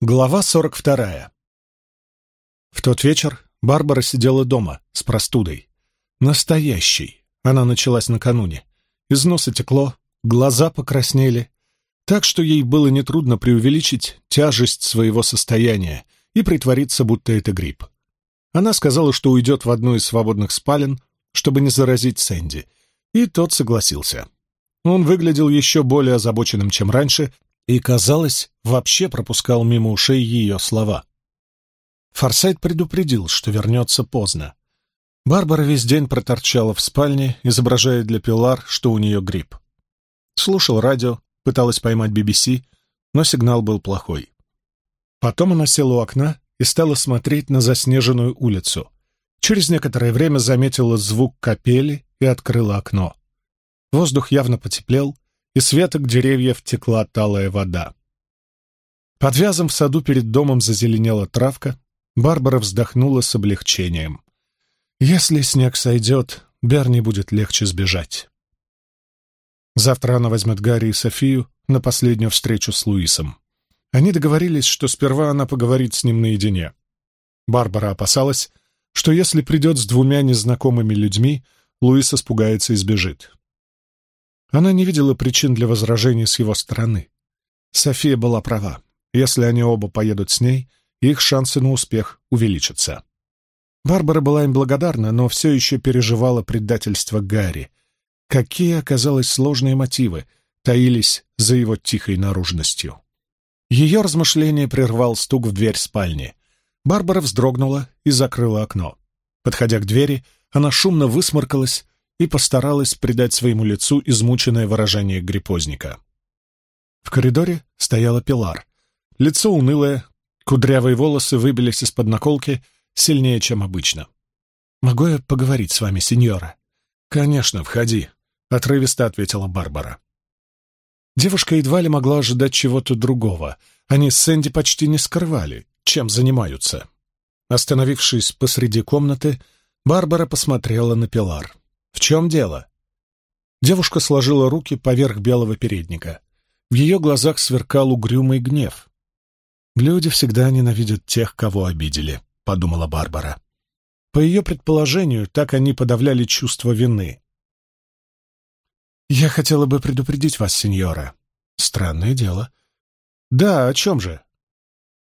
Глава сорок вторая. В тот вечер Барбара сидела дома с простудой. Настоящей. Она началась накануне. Из носа текло, глаза покраснели, так что ей было нетрудно преувеличить тяжесть своего состояния и притвориться, будто это грипп. Она сказала, что уйдет в одну из свободных спален, чтобы не заразить Сэнди, и тот согласился. Он выглядел еще более озабоченным, чем раньше, и, казалось, вообще пропускал мимо ушей ее слова. Форсайт предупредил, что вернется поздно. Барбара весь день проторчала в спальне, изображая для Пилар, что у нее грипп. Слушал радио, пыталась поймать BBC, но сигнал был плохой. Потом она села у окна и стала смотреть на заснеженную улицу. Через некоторое время заметила звук капели и открыла окно. Воздух явно потеплел, и с веток деревьев текла талая вода. Под вязом в саду перед домом зазеленела травка. Барбара вздохнула с облегчением. Если снег сойдет, Берни будет легче сбежать. Завтра она возьмет Гарри и Софию на последнюю встречу с Луисом. Они договорились, что сперва она поговорит с ним наедине. Барбара опасалась, что если придет с двумя незнакомыми людьми, Луис испугается и сбежит. Она не видела причин для возражений с его стороны. София была права. Если они оба поедут с ней, их шансы на успех увеличатся. Барбара была им благодарна, но все еще переживала предательство Гарри. Какие, оказалось, сложные мотивы таились за его тихой наружностью. Ее размышление прервал стук в дверь спальни. Барбара вздрогнула и закрыла окно. Подходя к двери, она шумно высморкалась и постаралась придать своему лицу измученное выражение гриппозника. В коридоре стояла Пилар. Лицо унылое, кудрявые волосы выбились из-под наколки сильнее, чем обычно. «Могу я поговорить с вами, сеньора?» «Конечно, входи», — отрывисто ответила Барбара. Девушка едва ли могла ожидать чего-то другого. Они с Сэнди почти не скрывали, чем занимаются. Остановившись посреди комнаты, Барбара посмотрела на Пилар. «В чем дело?» Девушка сложила руки поверх белого передника. В ее глазах сверкал угрюмый гнев. «Люди всегда ненавидят тех, кого обидели», — подумала Барбара. По ее предположению, так они подавляли чувство вины. «Я хотела бы предупредить вас, сеньора». «Странное дело». «Да, о чем же?»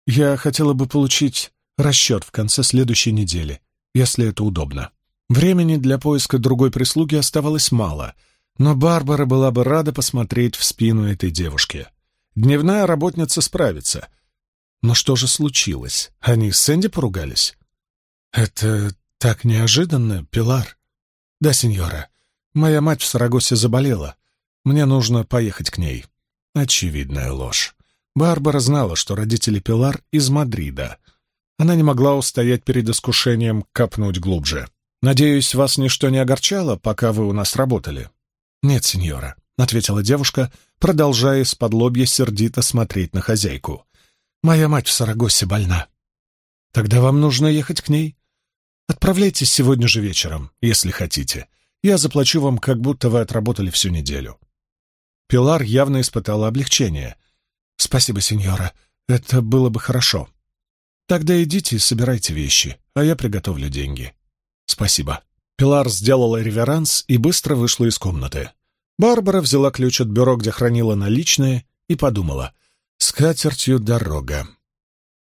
«Я хотела бы получить расчет в конце следующей недели, если это удобно». Времени для поиска другой прислуги оставалось мало, но Барбара была бы рада посмотреть в спину этой девушки. Дневная работница справится. Но что же случилось? Они с Сэнди поругались? Это так неожиданно, Пилар. Да, сеньора. Моя мать в Сарагосе заболела. Мне нужно поехать к ней. Очевидная ложь. Барбара знала, что родители Пилар из Мадрида. Она не могла устоять перед искушением копнуть глубже. Надеюсь, вас ничто не огорчало, пока вы у нас работали?» «Нет, сеньора», — ответила девушка, продолжая из-под лобья сердито смотреть на хозяйку. «Моя мать в Сарагосе больна». «Тогда вам нужно ехать к ней. Отправляйтесь сегодня же вечером, если хотите. Я заплачу вам, как будто вы отработали всю неделю». Пилар явно испытала облегчение. «Спасибо, сеньора. Это было бы хорошо. Тогда идите и собирайте вещи, а я приготовлю деньги». «Спасибо». Пилар сделала реверанс и быстро вышла из комнаты. Барбара взяла ключ от бюро, где хранила наличные, и подумала. «С катертью дорога».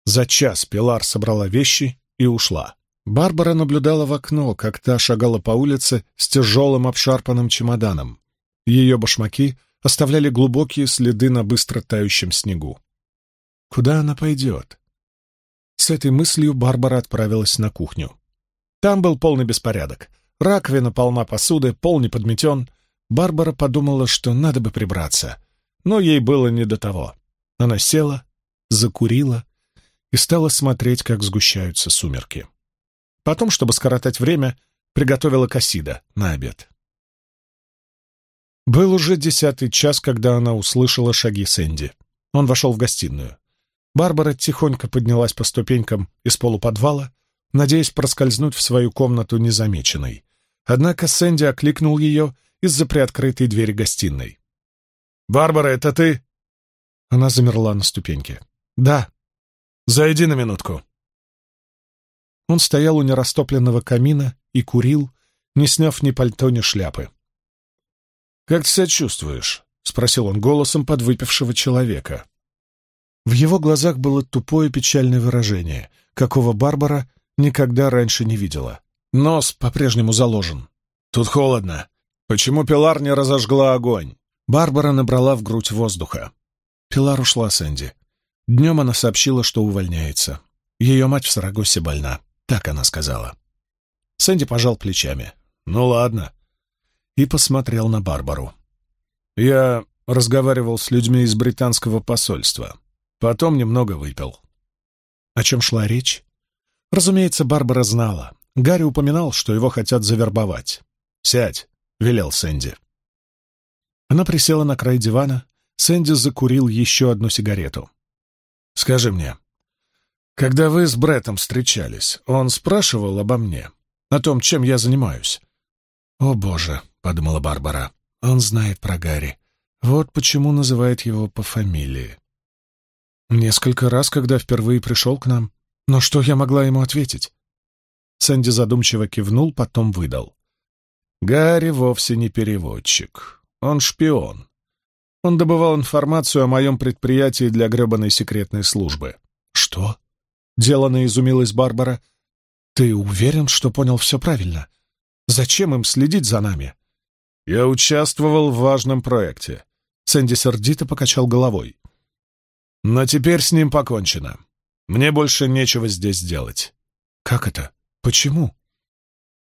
За час Пилар собрала вещи и ушла. Барбара наблюдала в окно, как та шагала по улице с тяжелым обшарпанным чемоданом. Ее башмаки оставляли глубокие следы на быстро тающем снегу. Куда она пойдет? С этой мыслью Барбара отправилась на кухню. Там был полный беспорядок. Раковина полна посуды, пол не подметен. Барбара подумала, что надо бы прибраться. Но ей было не до того. Она села, закурила и стала смотреть, как сгущаются сумерки. Потом, чтобы скоротать время, приготовила кассида на обед. Был уже десятый час, когда она услышала шаги Сэнди. Он вошел в гостиную. Барбара тихонько поднялась по ступенькам из полуподвала надеясь проскользнуть в свою комнату незамеченной. Однако Сэнди окликнул ее из-за приоткрытой двери гостиной. «Барбара, это ты?» Она замерла на ступеньке. «Да». зайди на минутку». Он стоял у нерастопленного камина и курил, не сняв ни пальто, ни шляпы. «Как ты себя чувствуешь?» — спросил он голосом подвыпившего человека. В его глазах было тупое печальное выражение, какого Барбара никогда раньше не видела. Нос по-прежнему заложен. «Тут холодно. Почему Пилар не разожгла огонь?» Барбара набрала в грудь воздуха. Пилар ушла с Энди. Днем она сообщила, что увольняется. Ее мать в Сарагосе больна. Так она сказала. Сэнди пожал плечами. «Ну ладно». И посмотрел на Барбару. «Я разговаривал с людьми из британского посольства. Потом немного выпил». О чем шла речь? Разумеется, Барбара знала. Гарри упоминал, что его хотят завербовать. «Сядь», — велел Сэнди. Она присела на край дивана. Сэнди закурил еще одну сигарету. «Скажи мне, когда вы с Бреттом встречались, он спрашивал обо мне, о том, чем я занимаюсь?» «О, Боже», — подумала Барбара, — «он знает про Гарри. Вот почему называет его по фамилии». Несколько раз, когда впервые пришел к нам. Но что я могла ему ответить? Сэнди задумчиво кивнул, потом выдал. Гарри вовсе не переводчик. Он шпион. Он добывал информацию о моем предприятии для гребаной секретной службы. Что? Делано изумилась Барбара. Ты уверен, что понял все правильно? Зачем им следить за нами? Я участвовал в важном проекте. Сэнди сердито покачал головой. Но теперь с ним покончено. Мне больше нечего здесь делать. Как это? Почему?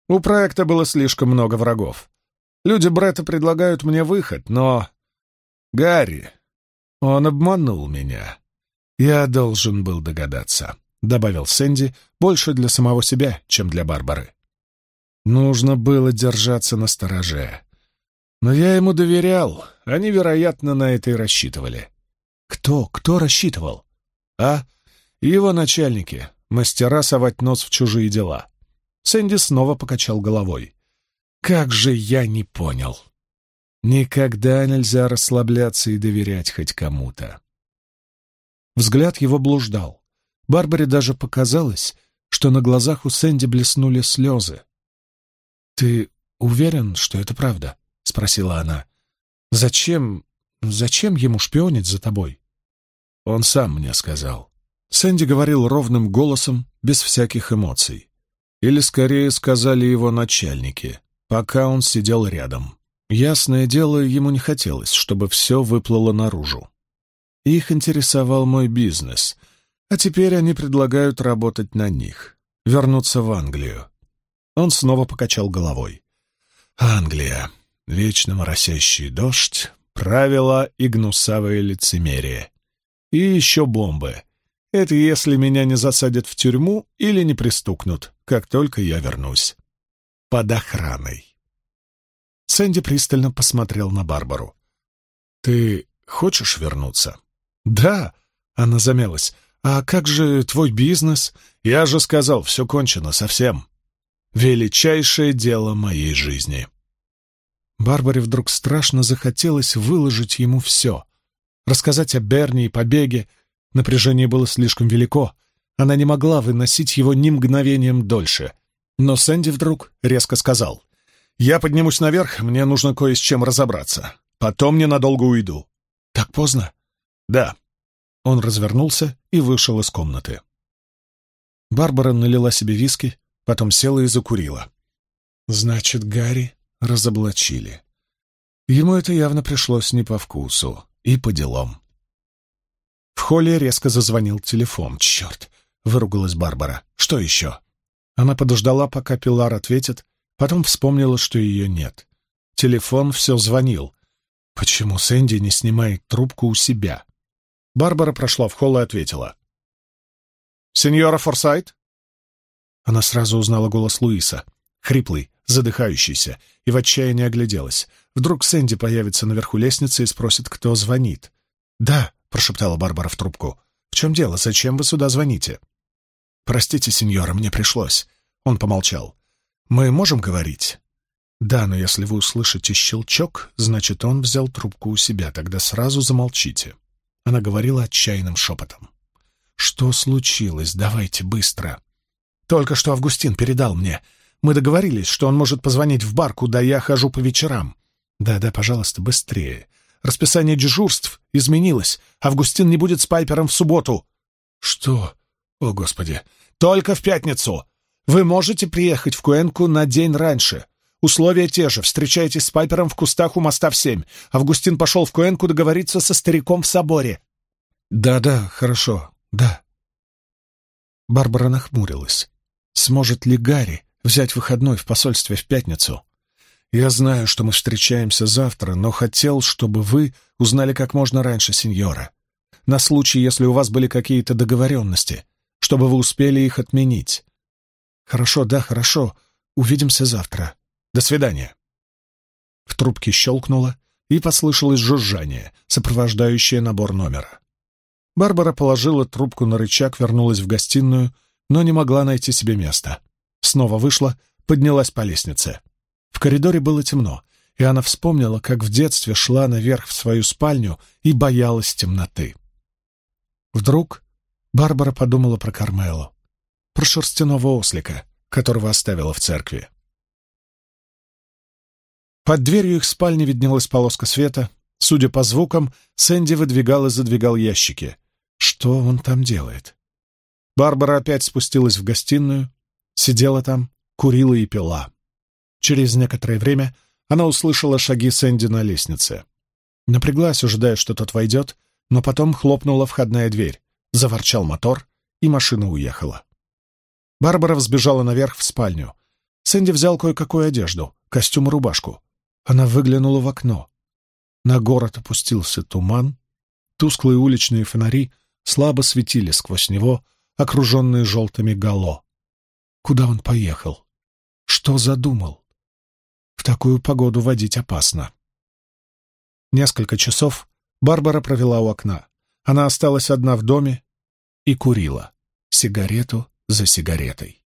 У проекта было слишком много врагов. Люди Бретта предлагают мне выход, но... Гарри, он обманул меня. Я должен был догадаться, — добавил Сэнди, больше для самого себя, чем для Барбары. Нужно было держаться на стороже. Но я ему доверял, они, вероятно, на это и рассчитывали. Кто, кто рассчитывал? А? Его начальники, мастера совать нос в чужие дела. Сэнди снова покачал головой. Как же я не понял. Никогда нельзя расслабляться и доверять хоть кому-то. Взгляд его блуждал. Барбаре даже показалось, что на глазах у Сэнди блеснули слезы. «Ты уверен, что это правда?» — спросила она. «Зачем... зачем ему шпионить за тобой?» Он сам мне сказал. Сэнди говорил ровным голосом, без всяких эмоций. Или, скорее, сказали его начальники пока он сидел рядом. Ясное дело, ему не хотелось, чтобы все выплыло наружу. Их интересовал мой бизнес, а теперь они предлагают работать на них, вернуться в Англию. Он снова покачал головой. Англия. Вечно моросящий дождь, правила и гнусавое лицемерие. И еще бомбы. Это если меня не засадят в тюрьму или не пристукнут, как только я вернусь под охраной. Сэнди пристально посмотрел на Барбару. «Ты хочешь вернуться?» «Да», — она замялась. «А как же твой бизнес?» «Я же сказал, все кончено совсем. Величайшее дело моей жизни». Барбаре вдруг страшно захотелось выложить ему все. Рассказать о Берни и побеге. Напряжение было слишком велико. Она не могла выносить его ни мгновением дольше. Но Сэнди вдруг резко сказал. «Я поднимусь наверх, мне нужно кое с чем разобраться. Потом ненадолго уйду». «Так поздно?» «Да». Он развернулся и вышел из комнаты. Барбара налила себе виски, потом села и закурила. «Значит, Гарри разоблачили. Ему это явно пришлось не по вкусу и по делам». В холле резко зазвонил телефон. «Черт!» — выругалась Барбара. «Что еще?» Она подождала, пока Пилар ответит, потом вспомнила, что ее нет. Телефон все звонил. Почему Сэнди не снимает трубку у себя? Барбара прошла в холл и ответила. «Сеньора Форсайт?» Она сразу узнала голос Луиса, хриплый, задыхающийся, и в отчаянии огляделась. Вдруг Сэнди появится наверху лестницы и спросит, кто звонит. «Да», — прошептала Барбара в трубку. «В чем дело? Зачем вы сюда звоните?» «Простите, сеньора, мне пришлось». Он помолчал. «Мы можем говорить?» «Да, но если вы услышите щелчок, значит, он взял трубку у себя, тогда сразу замолчите». Она говорила отчаянным шепотом. «Что случилось? Давайте быстро!» «Только что Августин передал мне. Мы договорились, что он может позвонить в бар, куда я хожу по вечерам. Да-да, пожалуйста, быстрее. Расписание дежурств изменилось. Августин не будет с Пайпером в субботу». «Что? О, Господи! Только в пятницу! Вы можете приехать в Куэнку на день раньше. Условия те же. Встречайтесь с Пайпером в кустах у моста в семь. Августин пошел в Куэнку договориться со стариком в соборе». «Да-да, хорошо, да». Барбара нахмурилась. «Сможет ли Гарри взять выходной в посольстве в пятницу. Я знаю, что мы встречаемся завтра, но хотел, чтобы вы узнали как можно раньше сеньора. На случай, если у вас были какие-то договоренности, чтобы вы успели их отменить. Хорошо, да, хорошо. Увидимся завтра. До свидания. В трубке щелкнуло, и послышалось жужжание, сопровождающее набор номера. Барбара положила трубку на рычаг, вернулась в гостиную, но не могла найти себе места. Снова вышла, поднялась по лестнице. В коридоре было темно, и она вспомнила, как в детстве шла наверх в свою спальню и боялась темноты. Вдруг Барбара подумала про Кармелу, про шерстяного ослика, которого оставила в церкви. Под дверью их спальни виднелась полоска света. Судя по звукам, Сэнди выдвигал и задвигал ящики. Что он там делает? Барбара опять спустилась в гостиную, Сидела там, курила и пила. Через некоторое время она услышала шаги Сэнди на лестнице. Напряглась, ожидая, что тот войдет, но потом хлопнула входная дверь, заворчал мотор, и машина уехала. Барбара взбежала наверх в спальню. Сэнди взял кое-какую одежду, костюм и рубашку. Она выглянула в окно. На город опустился туман, тусклые уличные фонари слабо светили сквозь него, окруженные желтыми гало. Куда он поехал? Что задумал? В такую погоду водить опасно. Несколько часов Барбара провела у окна. Она осталась одна в доме и курила, сигарету за сигаретой.